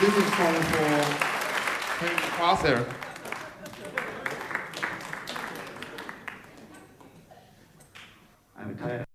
This is song for Henry Crosser. I'm tired.